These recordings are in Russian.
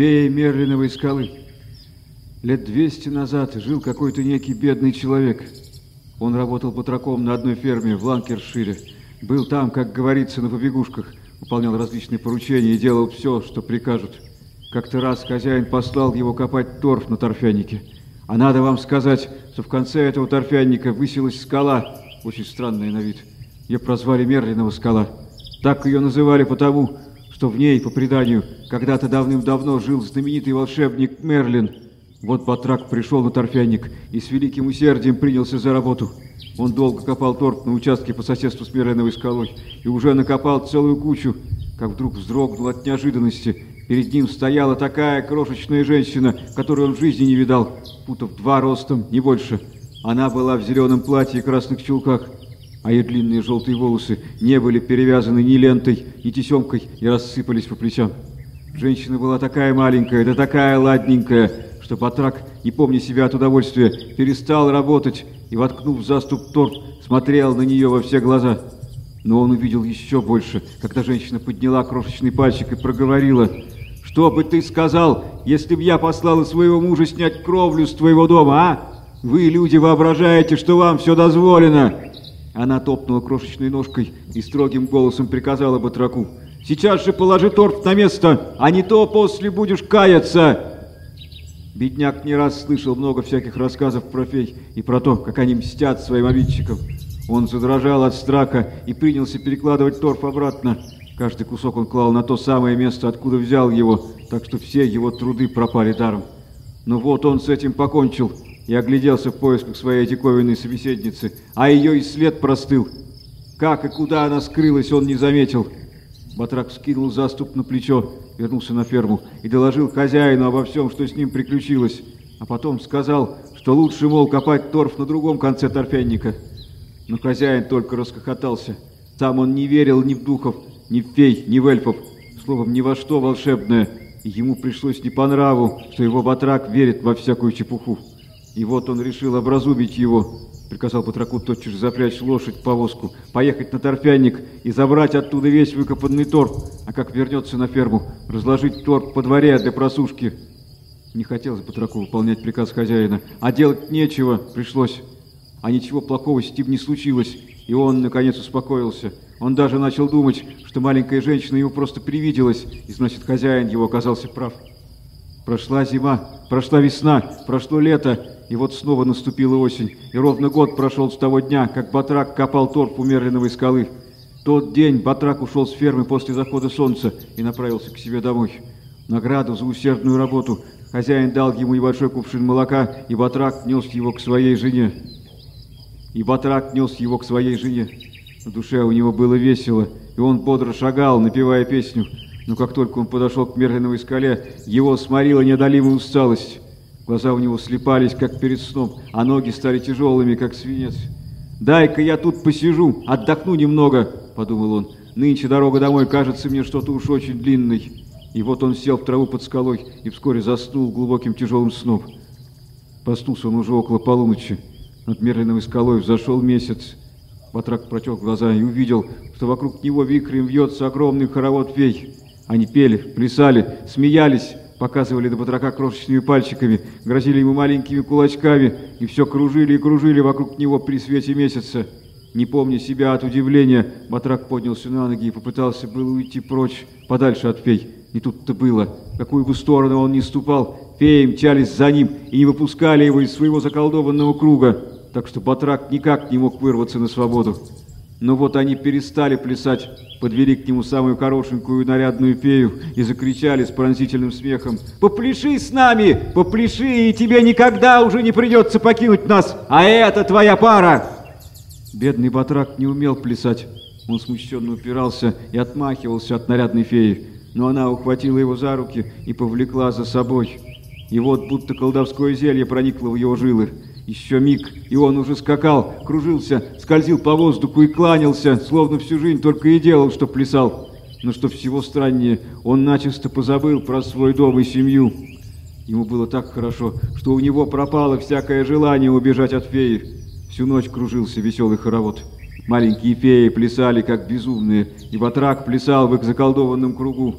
Фея Мерлиновой скалы. Лет двести назад жил какой-то некий бедный человек. Он работал батраком на одной ферме в Ланкершире. Был там, как говорится, на побегушках, выполнял различные поручения и делал все, что прикажут. Как-то раз хозяин послал его копать торф на торфянике. А надо вам сказать, что в конце этого торфяника высилась скала, очень странная на вид. Ее прозвали Мерлинова скала. Так ее называли потому, что в ней, по преданию, когда-то давным-давно жил знаменитый волшебник Мерлин. Вот Батрак пришел на торфяник и с великим усердием принялся за работу. Он долго копал торф на участке по соседству с Мерлиновой скалой и уже накопал целую кучу, как вдруг вздрогнул от неожиданности. Перед ним стояла такая крошечная женщина, которую он в жизни не видал, футов два ростом, не больше. Она была в зеленом платье и красных чулках а ее длинные желтые волосы не были перевязаны ни лентой, ни тесемкой и рассыпались по плечам. Женщина была такая маленькая, да такая ладненькая, что Батрак, не помня себя от удовольствия, перестал работать и, воткнув заступ торт, смотрел на нее во все глаза. Но он увидел еще больше, когда женщина подняла крошечный пальчик и проговорила, «Что бы ты сказал, если б я послала своего мужа снять кровлю с твоего дома, а? Вы, люди, воображаете, что вам все дозволено!» Она топнула крошечной ножкой и строгим голосом приказала батраку. «Сейчас же положи торт на место, а не то после будешь каяться!» Бедняк не раз слышал много всяких рассказов про фей и про то, как они мстят своим обидчикам. Он задрожал от страха и принялся перекладывать торф обратно. Каждый кусок он клал на то самое место, откуда взял его, так что все его труды пропали даром. Но вот он с этим покончил, и огляделся в поисках своей диковинной собеседницы, а ее и след простыл. Как и куда она скрылась, он не заметил. Батрак скинул заступ на плечо, вернулся на ферму и доложил хозяину обо всем, что с ним приключилось, а потом сказал, что лучше, мол, копать торф на другом конце торфянника. Но хозяин только расхохотался. Сам он не верил ни в духов, ни в фей, ни в эльфов, словом, ни во что волшебное, и ему пришлось не по нраву, что его батрак верит во всякую чепуху. И вот он решил образумить его. Приказал Патраку тотчас запрячь лошадь в повозку, поехать на торфяник и забрать оттуда весь выкопанный торф, а как вернется на ферму, разложить торф по дворе для просушки. Не хотелось Патраку выполнять приказ хозяина, а делать нечего, пришлось. А ничего плохого с ним не случилось, и он, наконец, успокоился. Он даже начал думать, что маленькая женщина ему просто привиделась, и значит, хозяин его оказался прав. Прошла зима, прошла весна, прошло лето, и вот снова наступила осень, и ровно год прошел с того дня, как Батрак копал торф у Мерлиновой скалы. Тот день Батрак ушел с фермы после захода солнца и направился к себе домой. Награду за усердную работу хозяин дал ему небольшой кувшин молока, и Батрак нес его к своей жене. И Батрак нес его к своей жене. На душе у него было весело, и он бодро шагал, напевая песню – но как только он подошел к Мерлиновой скале, его сморила неодолимая усталость. Глаза у него слепались, как перед сном, а ноги стали тяжелыми, как свинец. «Дай-ка я тут посижу, отдохну немного», — подумал он. «Нынче дорога домой кажется мне что-то уж очень длинной». И вот он сел в траву под скалой и вскоре заснул глубоким тяжелым сном. Проснулся он уже около полуночи. Над Мерлиновой скалой взошел месяц. Батрак протер глаза и увидел, что вокруг него вихрем вьется огромный хоровод фей. Они пели, плясали, смеялись, показывали до батрака крошечными пальчиками, грозили ему маленькими кулачками и все кружили и кружили вокруг него при свете месяца. Не помня себя от удивления, батрак поднялся на ноги и попытался было уйти прочь, подальше от фей. И тут-то было. Какую бы сторону он ни ступал, феи мчались за ним и не выпускали его из своего заколдованного круга, так что батрак никак не мог вырваться на свободу. Но вот они перестали плясать, подвели к нему самую хорошенькую нарядную фею и закричали с пронзительным смехом «Попляши с нами! Попляши, и тебе никогда уже не придется покинуть нас! А это твоя пара!» Бедный батрак не умел плясать. Он смущенно упирался и отмахивался от нарядной феи, но она ухватила его за руки и повлекла за собой. И вот будто колдовское зелье проникло в его жилы. Еще миг, и он уже скакал, кружился, скользил по воздуху и кланялся, словно всю жизнь только и делал, что плясал. Но что всего страннее, он начисто позабыл про свой дом и семью. Ему было так хорошо, что у него пропало всякое желание убежать от феи. Всю ночь кружился веселый хоровод. Маленькие феи плясали, как безумные, и Батрак плясал в их заколдованном кругу.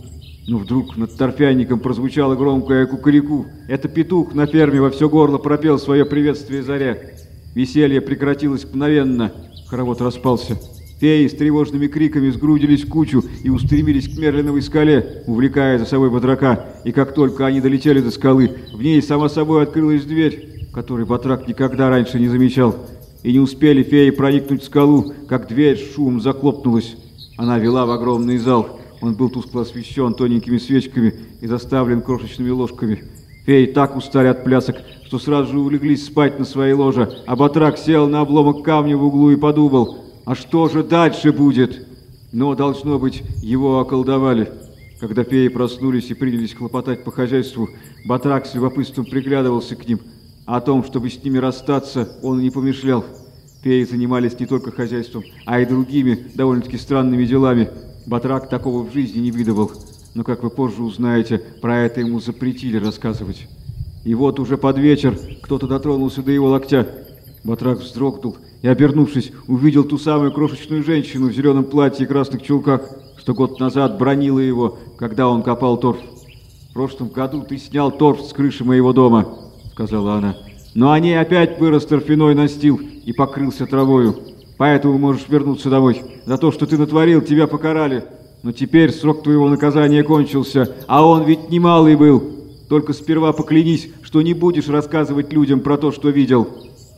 Но вдруг над торфяником прозвучало громкое кукареку. Это петух на ферме во все горло пропел свое приветствие заре. Веселье прекратилось мгновенно. Хоровод распался. Феи с тревожными криками сгрудились в кучу и устремились к Мерлиновой скале, увлекая за собой батрака. И как только они долетели до скалы, в ней само собой открылась дверь, которую батрак никогда раньше не замечал. И не успели феи проникнуть в скалу, как дверь с шумом захлопнулась. Она вела в огромный зал. Он был тускло освещен тоненькими свечками и заставлен крошечными ложками. Феи так устали от плясок, что сразу же улеглись спать на своей ложе, а батрак сел на обломок камня в углу и подумал – а что же дальше будет? Но, должно быть, его околдовали. Когда феи проснулись и принялись хлопотать по хозяйству, Батрак с любопытством приглядывался к ним. А о том, чтобы с ними расстаться, он не помышлял. Феи занимались не только хозяйством, а и другими довольно-таки странными делами. Батрак такого в жизни не видывал. Но, как вы позже узнаете, про это ему запретили рассказывать. И вот уже под вечер кто-то дотронулся до его локтя. Батрак вздрогнул и, обернувшись, увидел ту самую крошечную женщину в зеленом платье и красных чулках, что год назад бронила его, когда он копал торф. «В прошлом году ты снял торф с крыши моего дома», — сказала она. «Но они опять вырос торфяной настил и покрылся травою. Поэтому можешь вернуться домой. За то, что ты натворил, тебя покарали. Но теперь срок твоего наказания кончился, а он ведь немалый был. Только сперва поклянись, что не будешь рассказывать людям про то, что видел».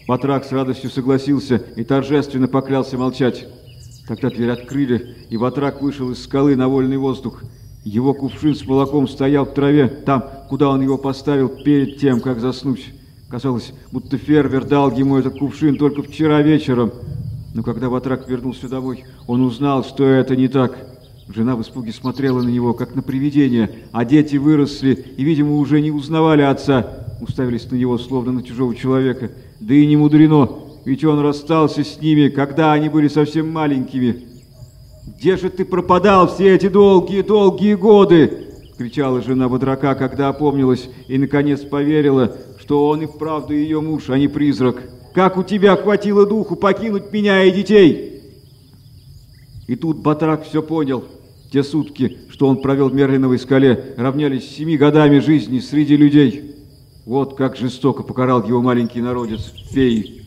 Батрак с радостью согласился и торжественно поклялся молчать. Тогда дверь открыли, и Батрак вышел из скалы на вольный воздух. Его кувшин с молоком стоял в траве, там, куда он его поставил перед тем, как заснуть. Казалось, будто фермер дал ему этот кувшин только вчера вечером. Но когда Батрак вернулся домой, он узнал, что это не так. Жена в испуге смотрела на него, как на привидение, а дети выросли и, видимо, уже не узнавали отца, уставились на него, словно на чужого человека. Да и не мудрено, ведь он расстался с ними, когда они были совсем маленькими. «Где же ты пропадал все эти долгие-долгие годы?» — кричала жена Бодрака, когда опомнилась и, наконец, поверила, что он и вправду ее муж, а не призрак. «Как у тебя хватило духу покинуть меня и детей?» И тут Батрак все понял. Те сутки, что он провел в Мерлиновой скале, равнялись семи годами жизни среди людей. Вот как жестоко покарал его маленький народец, феи.